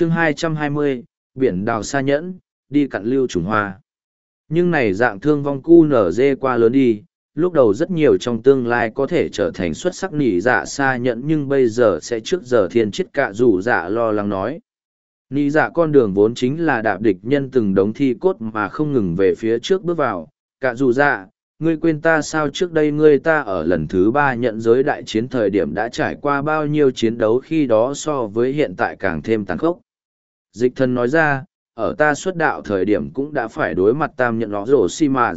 chương 220, biển đào xa nhẫn, đi cặn lưu trùng hoa. Nhưng này dạng thương vong cu nở dê qua lớn đi, lúc đầu rất nhiều trong tương lai có thể trở thành xuất sắc nỉ dạ xa nhẫn nhưng bây giờ sẽ trước giờ thiên chết Cả rủ dạ lo lắng nói. Nỉ dạ con đường vốn chính là đạp địch nhân từng đống thi cốt mà không ngừng về phía trước bước vào, Cả rủ dạ, ngươi quên ta sao trước đây ngươi ta ở lần thứ ba nhận giới đại chiến thời điểm đã trải qua bao nhiêu chiến đấu khi đó so với hiện tại càng thêm tàn khốc. Dịch thần nói ra, ở ta xuất đạo thời điểm cũng đã phải đối mặt tam nhận nó rổ si mà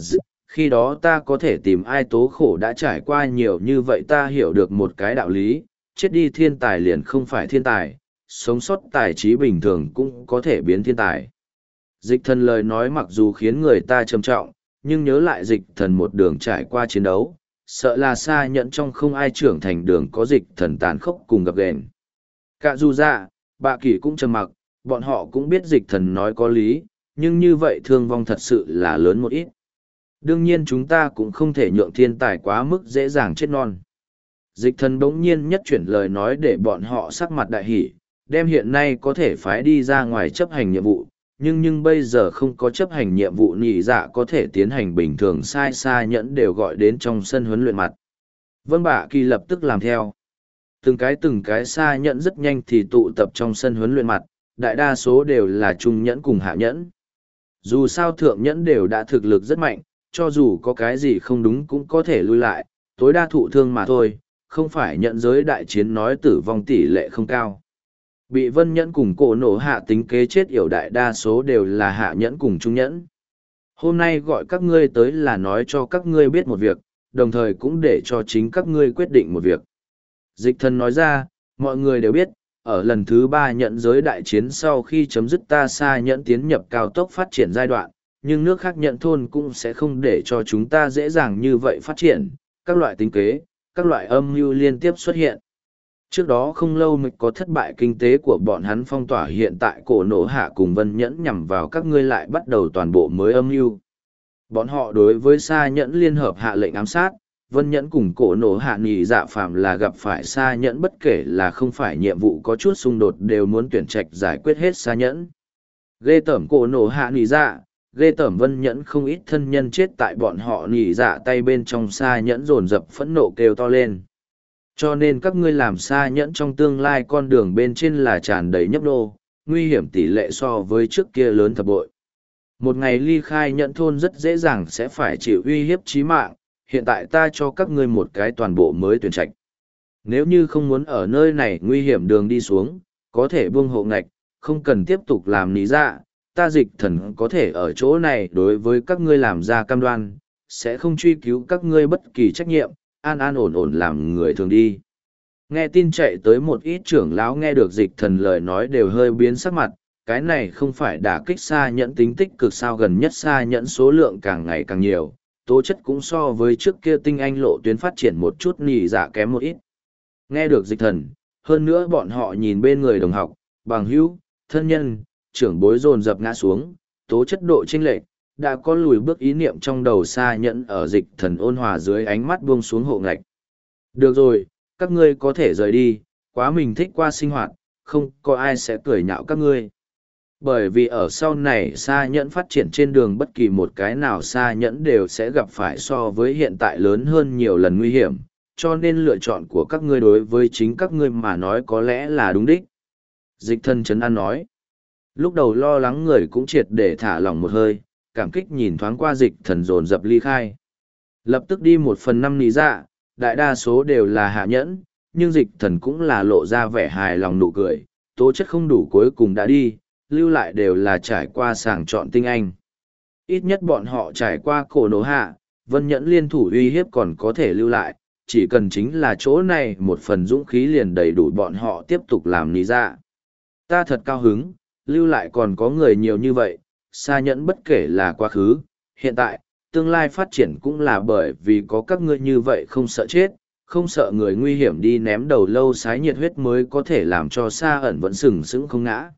khi đó ta có thể tìm ai tố khổ đã trải qua nhiều như vậy ta hiểu được một cái đạo lý, chết đi thiên tài liền không phải thiên tài, sống sót tài trí bình thường cũng có thể biến thiên tài. Dịch thần lời nói mặc dù khiến người ta trầm trọng, nhưng nhớ lại dịch thần một đường trải qua chiến đấu, sợ là xa nhận trong không ai trưởng thành đường có dịch thần tàn khốc cùng gặp gền. Cả dù dạ, bạ kỷ cũng trầm mặc, bọn họ cũng biết dịch thần nói có lý, nhưng như vậy thương vong thật sự là lớn một ít. Đương nhiên chúng ta cũng không thể nhượng thiên tài quá mức dễ dàng chết non. Dịch thần bỗng nhiên nhất chuyển lời nói để bọn họ sắc mặt đại hỷ, đem hiện nay có thể phái đi ra ngoài chấp hành nhiệm vụ, nhưng nhưng bây giờ không có chấp hành nhiệm vụ nhị dạ có thể tiến hành bình thường sai xa nhẫn đều gọi đến trong sân huấn luyện mặt. Vân Bạ Kỳ lập tức làm theo. Từng cái từng cái xa nhẫn rất nhanh thì tụ tập trong sân huấn luyện mặt, đại đa số đều là trung nhẫn cùng hạ nhẫn. Dù sao thượng nhẫn đều đã thực lực rất mạnh, cho dù có cái gì không đúng cũng có thể lui lại, tối đa thụ thương mà thôi, không phải nhận giới đại chiến nói tử vong tỷ lệ không cao. Bị vân nhẫn cùng cổ nổ hạ tính kế chết yểu đại đa số đều là hạ nhẫn cùng trung nhẫn. Hôm nay gọi các ngươi tới là nói cho các ngươi biết một việc, đồng thời cũng để cho chính các ngươi quyết định một việc. Dịch thần nói ra, mọi người đều biết, ở lần thứ ba nhận giới đại chiến sau khi chấm dứt ta xa nhẫn tiến nhập cao tốc phát triển giai đoạn, nhưng nước khác nhận thôn cũng sẽ không để cho chúng ta dễ dàng như vậy phát triển, các loại tính kế, các loại âm mưu liên tiếp xuất hiện. Trước đó không lâu mình có thất bại kinh tế của bọn hắn phong tỏa hiện tại cổ nổ hạ cùng vân nhẫn nhằm vào các ngươi lại bắt đầu toàn bộ mới âm mưu. Bọn họ đối với xa nhẫn liên hợp hạ lệnh ám sát, vân nhẫn cùng cổ nổ hạ nghỉ dạ phạm là gặp phải xa nhẫn bất kể là không phải nhiệm vụ có chút xung đột đều muốn tuyển trạch giải quyết hết xa nhẫn. Ghê tởm cổ nổ hạ nghỉ dạ, ghê tởm vân nhẫn không ít thân nhân chết tại bọn họ nghỉ dạ tay bên trong xa nhẫn rồn rập phẫn nộ kêu to lên cho nên các ngươi làm xa nhẫn trong tương lai con đường bên trên là tràn đầy nhấp nô nguy hiểm tỷ lệ so với trước kia lớn thập bội một ngày ly khai nhẫn thôn rất dễ dàng sẽ phải chịu uy hiếp trí mạng hiện tại ta cho các ngươi một cái toàn bộ mới tuyển trạch nếu như không muốn ở nơi này nguy hiểm đường đi xuống có thể buông hộ ngạch không cần tiếp tục làm lý dạ ta dịch thần có thể ở chỗ này đối với các ngươi làm ra cam đoan, sẽ không truy cứu các ngươi bất kỳ trách nhiệm, an an ổn ổn làm người thường đi. Nghe tin chạy tới một ít trưởng lão nghe được dịch thần lời nói đều hơi biến sắc mặt, cái này không phải đả kích xa nhẫn tính tích cực sao gần nhất xa nhẫn số lượng càng ngày càng nhiều, tố chất cũng so với trước kia tinh anh lộ tuyến phát triển một chút nỉ dạ kém một ít. Nghe được dịch thần, hơn nữa bọn họ nhìn bên người đồng học, bằng hữu, thân nhân, trưởng bối dồn dập ngã xuống, tố chất độ chênh lệch, đã có lùi bước ý niệm trong đầu xa nhẫn ở dịch thần ôn hòa dưới ánh mắt buông xuống hộ ngạch. Được rồi, các ngươi có thể rời đi, quá mình thích qua sinh hoạt, không có ai sẽ cười nhạo các ngươi. Bởi vì ở sau này xa nhẫn phát triển trên đường bất kỳ một cái nào xa nhẫn đều sẽ gặp phải so với hiện tại lớn hơn nhiều lần nguy hiểm, cho nên lựa chọn của các ngươi đối với chính các ngươi mà nói có lẽ là đúng đích. Dịch thân Trấn An nói. Lúc đầu lo lắng người cũng triệt để thả lỏng một hơi, cảm kích nhìn thoáng qua dịch thần dồn dập ly khai. Lập tức đi một phần năm lý dạ, đại đa số đều là hạ nhẫn, nhưng dịch thần cũng là lộ ra vẻ hài lòng nụ cười, tố chất không đủ cuối cùng đã đi, lưu lại đều là trải qua sàng chọn tinh anh. Ít nhất bọn họ trải qua cổ nổ hạ, vân nhẫn liên thủ uy hiếp còn có thể lưu lại, chỉ cần chính là chỗ này một phần dũng khí liền đầy đủ bọn họ tiếp tục làm lý ra Ta thật cao hứng, lưu lại còn có người nhiều như vậy, xa nhẫn bất kể là quá khứ, hiện tại, tương lai phát triển cũng là bởi vì có các ngươi như vậy không sợ chết, không sợ người nguy hiểm đi ném đầu lâu sái nhiệt huyết mới có thể làm cho xa ẩn vẫn sừng sững không ngã.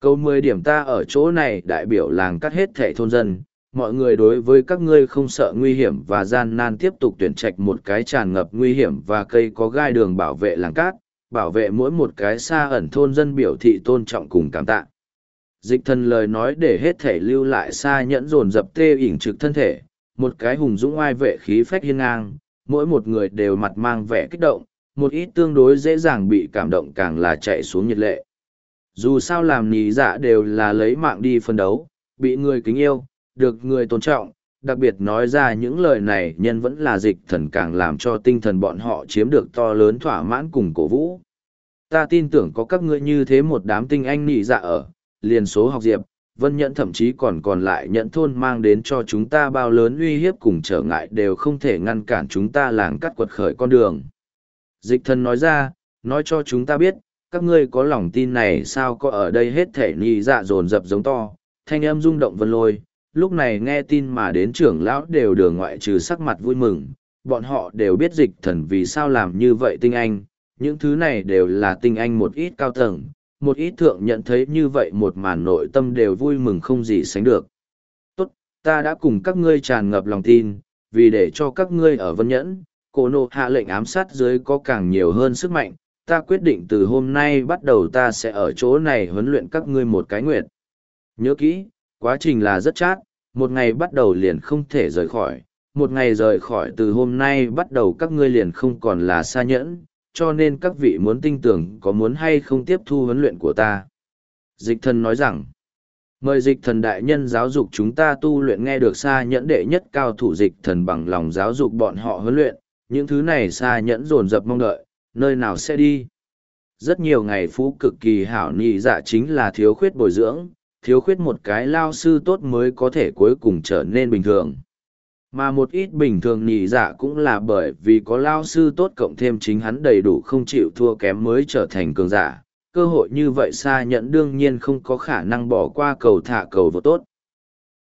Câu mười điểm ta ở chỗ này đại biểu làng cắt hết thẻ thôn dân, mọi người đối với các ngươi không sợ nguy hiểm và gian nan tiếp tục tuyển trạch một cái tràn ngập nguy hiểm và cây có gai đường bảo vệ làng cát, bảo vệ mỗi một cái xa ẩn thôn dân biểu thị tôn trọng cùng cảm tạ. Dịch thần lời nói để hết thể lưu lại xa nhẫn dồn dập tê ỉn trực thân thể, một cái hùng dũng oai vệ khí phách hiên ngang, mỗi một người đều mặt mang vẻ kích động, một ít tương đối dễ dàng bị cảm động càng là chạy xuống nhiệt lệ. Dù sao làm nì dạ đều là lấy mạng đi phân đấu, bị người kính yêu, được người tôn trọng, đặc biệt nói ra những lời này nhân vẫn là dịch thần càng làm cho tinh thần bọn họ chiếm được to lớn thỏa mãn cùng cổ vũ. Ta tin tưởng có các ngươi như thế một đám tinh anh nị dạ ở, liền số học diệp, vân nhẫn thậm chí còn còn lại nhẫn thôn mang đến cho chúng ta bao lớn uy hiếp cùng trở ngại đều không thể ngăn cản chúng ta làng cắt quật khởi con đường. Dịch thần nói ra, nói cho chúng ta biết, các ngươi có lòng tin này sao có ở đây hết thể nị dạ dồn dập giống to, thanh âm rung động vân lôi, lúc này nghe tin mà đến trưởng lão đều đường ngoại trừ sắc mặt vui mừng, bọn họ đều biết dịch thần vì sao làm như vậy tinh anh, những thứ này đều là tinh anh một ít cao tầng, một ít thượng nhận thấy như vậy một màn nội tâm đều vui mừng không gì sánh được. Tốt, ta đã cùng các ngươi tràn ngập lòng tin, vì để cho các ngươi ở vân nhẫn, cổ nộ hạ lệnh ám sát dưới có càng nhiều hơn sức mạnh, ta quyết định từ hôm nay bắt đầu ta sẽ ở chỗ này huấn luyện các ngươi một cái nguyện. Nhớ kỹ, quá trình là rất chát, một ngày bắt đầu liền không thể rời khỏi, một ngày rời khỏi từ hôm nay bắt đầu các ngươi liền không còn là xa nhẫn, cho nên các vị muốn tin tưởng có muốn hay không tiếp thu huấn luyện của ta. Dịch thần nói rằng, mời dịch thần đại nhân giáo dục chúng ta tu luyện nghe được xa nhẫn đệ nhất cao thủ dịch thần bằng lòng giáo dục bọn họ huấn luyện, những thứ này xa nhẫn dồn dập mong đợi, nơi nào sẽ đi. Rất nhiều ngày phú cực kỳ hảo nhị dạ chính là thiếu khuyết bồi dưỡng, thiếu khuyết một cái lao sư tốt mới có thể cuối cùng trở nên bình thường. Mà một ít bình thường nhị dạ cũng là bởi vì có lao sư tốt cộng thêm chính hắn đầy đủ không chịu thua kém mới trở thành cường giả. Cơ hội như vậy xa nhận đương nhiên không có khả năng bỏ qua cầu thả cầu vô tốt.